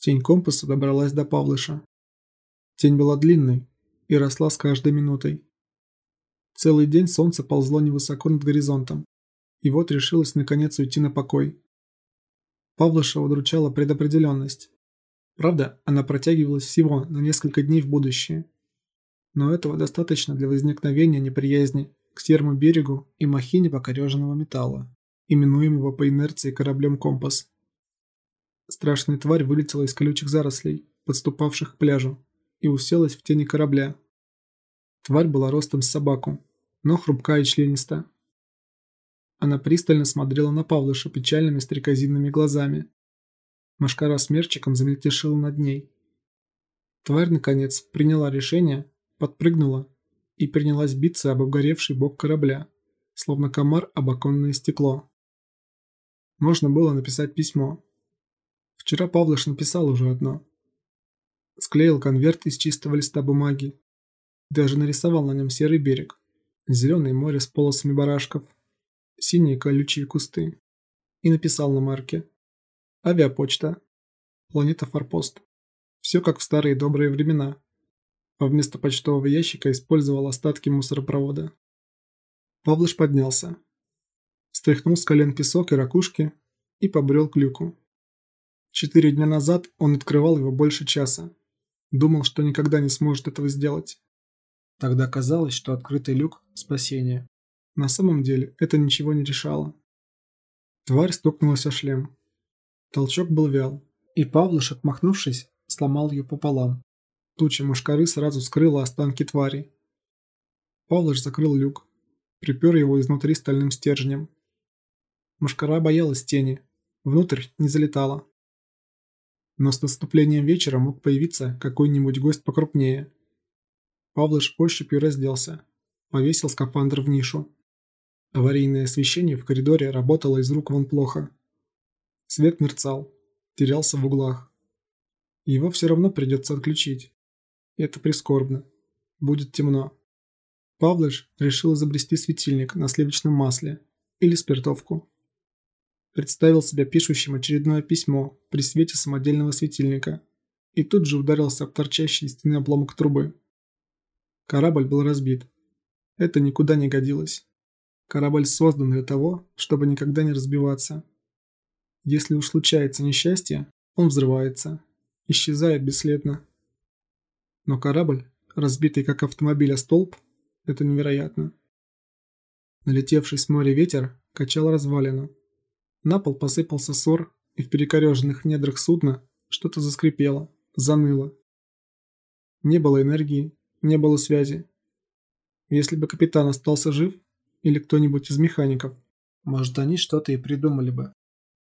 Тень компаса добралась до Павлыша. Тень была длинной и росла с каждой минутой. Целый день солнце ползло невысоко над горизонтом, и вот решилось наконец уйти на покой. Павлыша удручала предопределенность. Правда, она протягивалась всего на несколько дней в будущее. Но этого достаточно для возникновения неприязни к серому берегу и махине покореженного металла, именуемого по инерции кораблем «Компас». Страшная тварь вылетела из колючих зарослей, подступавших к пляжу, и уселась в тени корабля. Тварь была ростом с собаку, но хрупкая и члениста. Она пристально смотрела на Павлыша печальными стрекозинными глазами. Машкара с мерчиком замельтешила над ней. Тварь, наконец, приняла решение, подпрыгнула и принялась биться об обгоревший бок корабля, словно комар об оконное стекло. Можно было написать письмо. Вчера Павлыш написал уже одно. Склеил конверт из чистого листа бумаги. Даже нарисовал на нем серый берег, зеленое море с полосами барашков, синие колючие кусты. И написал на марке Авиапочта. Планета Форпост. Все как в старые добрые времена. А вместо почтового ящика использовал остатки мусоропровода. Павлыш поднялся. Стряхнул с колен песок и ракушки и побрел к люку. Четыре дня назад он открывал его больше часа. Думал, что никогда не сможет этого сделать. Тогда казалось, что открытый люк – спасение. На самом деле это ничего не решало. Тварь стукнулась о шлем. Толчок был вял, и Павлыш, отмахнувшись, сломал ее пополам. Туча мушкары сразу скрыла останки твари. Павлыш закрыл люк, припер его изнутри стальным стержнем. Мушкара боялась тени, внутрь не залетала. Но с наступлением вечера мог появиться какой-нибудь гость покрупнее. Павлыш ощупью разделся, повесил скафандр в нишу. Аварийное освещение в коридоре работало из рук вон плохо. Свет мерцал, терялся в углах. Его все равно придется отключить. Это прискорбно. Будет темно. Павлыш решил изобрести светильник на сливочном масле или спиртовку. Представил себя пишущим очередное письмо при свете самодельного светильника и тут же ударился об торчащий из стены обломок трубы. Корабль был разбит. Это никуда не годилось. Корабль создан для того, чтобы никогда не разбиваться. Если уж случается несчастье, он взрывается, исчезает бесследно. Но корабль, разбитый как автомобиль о столб, это невероятно. Налетевший с моря ветер качал развалину. На пол посыпался ссор, и в перекореженных недрах судна что-то заскрипело, заныло. Не было энергии, не было связи. Если бы капитан остался жив, или кто-нибудь из механиков, может они что-то и придумали бы.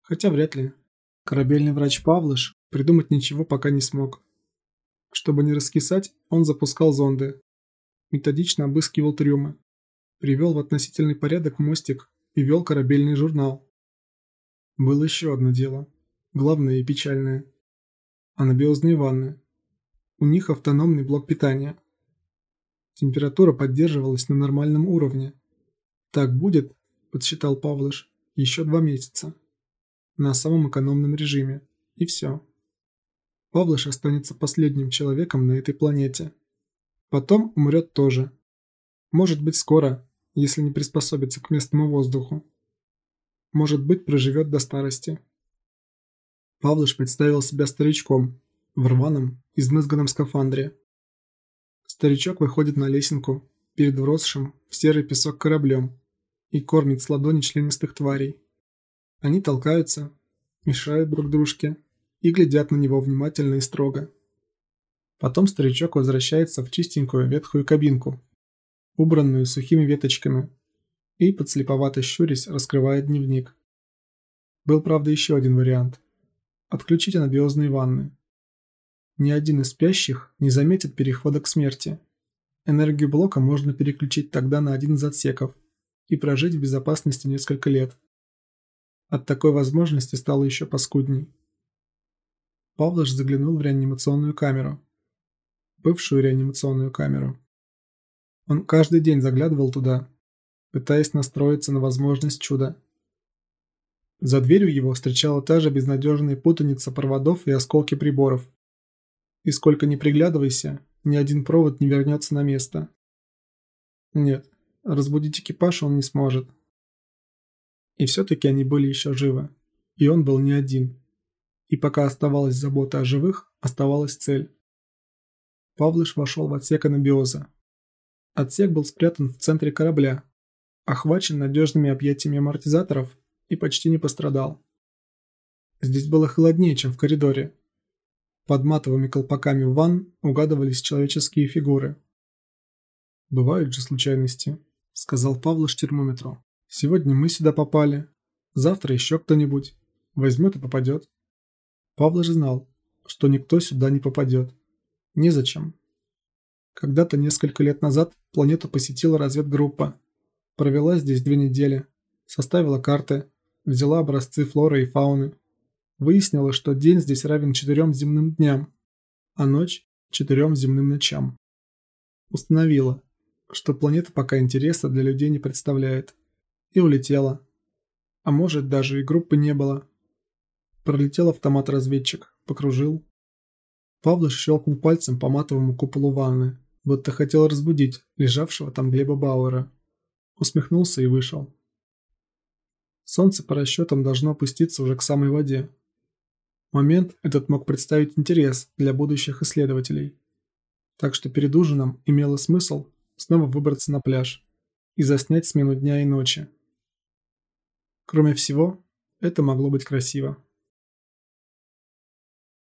Хотя вряд ли. Корабельный врач Павлыш придумать ничего пока не смог. Чтобы не раскисать, он запускал зонды. Методично обыскивал трюмы. Привел в относительный порядок мостик и вел корабельный журнал. Было еще одно дело. Главное и печальное. Анабиозные ванны. У них автономный блок питания. Температура поддерживалась на нормальном уровне. Так будет, подсчитал Павлыш, еще два месяца на самом экономном режиме, и все. Павлыш останется последним человеком на этой планете. Потом умрет тоже. Может быть скоро, если не приспособится к местному воздуху. Может быть проживет до старости. Павлыш представил себя старичком, в рваном, измызганном скафандре. Старичок выходит на лесенку перед вросшим в серый песок кораблем и кормит с ладони членистых тварей. Они толкаются, мешают друг дружке и глядят на него внимательно и строго. Потом старичок возвращается в чистенькую ветхую кабинку, убранную сухими веточками, и, подслеповато щурясь, раскрывает дневник. Был, правда, еще один вариант – отключить анабиозные ванны. Ни один из спящих не заметит перехода к смерти. Энергию блока можно переключить тогда на один из отсеков и прожить в безопасности несколько лет. От такой возможности стало еще паскудней. Павлош заглянул в реанимационную камеру. Бывшую реанимационную камеру. Он каждый день заглядывал туда, пытаясь настроиться на возможность чуда. За дверью его встречала та же безнадежная путаница проводов и осколки приборов. И сколько ни приглядывайся, ни один провод не вернется на место. Нет, разбудить экипаж он не сможет. И все-таки они были еще живы. И он был не один. И пока оставалась забота о живых, оставалась цель. Павлыш вошел в отсек анабиоза. Отсек был спрятан в центре корабля, охвачен надежными объятиями амортизаторов и почти не пострадал. Здесь было холоднее, чем в коридоре. Под матовыми колпаками ванн угадывались человеческие фигуры. «Бывают же случайности», — сказал Павлыш термометру. «Сегодня мы сюда попали, завтра еще кто-нибудь. Возьмет и попадет». Павлыш знал, что никто сюда не попадет. Незачем. Когда-то несколько лет назад планету посетила разведгруппа. Провела здесь две недели. Составила карты. Взяла образцы флоры и фауны. Выяснила, что день здесь равен четырем земным дням, а ночь – четырем земным ночам. Установила, что планета пока интереса для людей не представляет. И улетела. А может, даже и группы не было. Пролетел автомат-разведчик, покружил, Павлов щелкнул пальцем по матовому куполу ванны, будто хотел разбудить лежавшего там Глеба Бауэра. Усмехнулся и вышел. Солнце по расчетам должно опуститься уже к самой воде. Момент этот мог представить интерес для будущих исследователей. Так что перед ужином имело смысл снова выбраться на пляж и заснять смену дня и ночи. Кроме всего, это могло быть красиво.